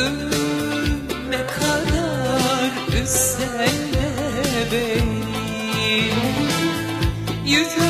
ölüme kadar üzsen de Yüzüm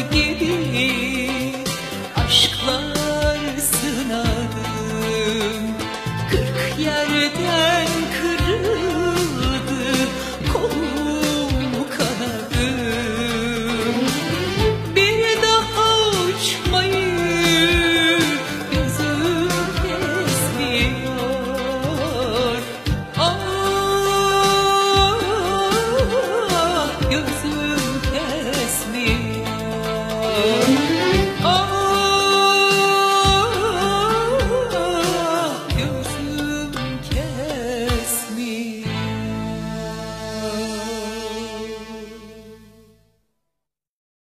gibi aşklar sınadım. Kırk yerden kırıldım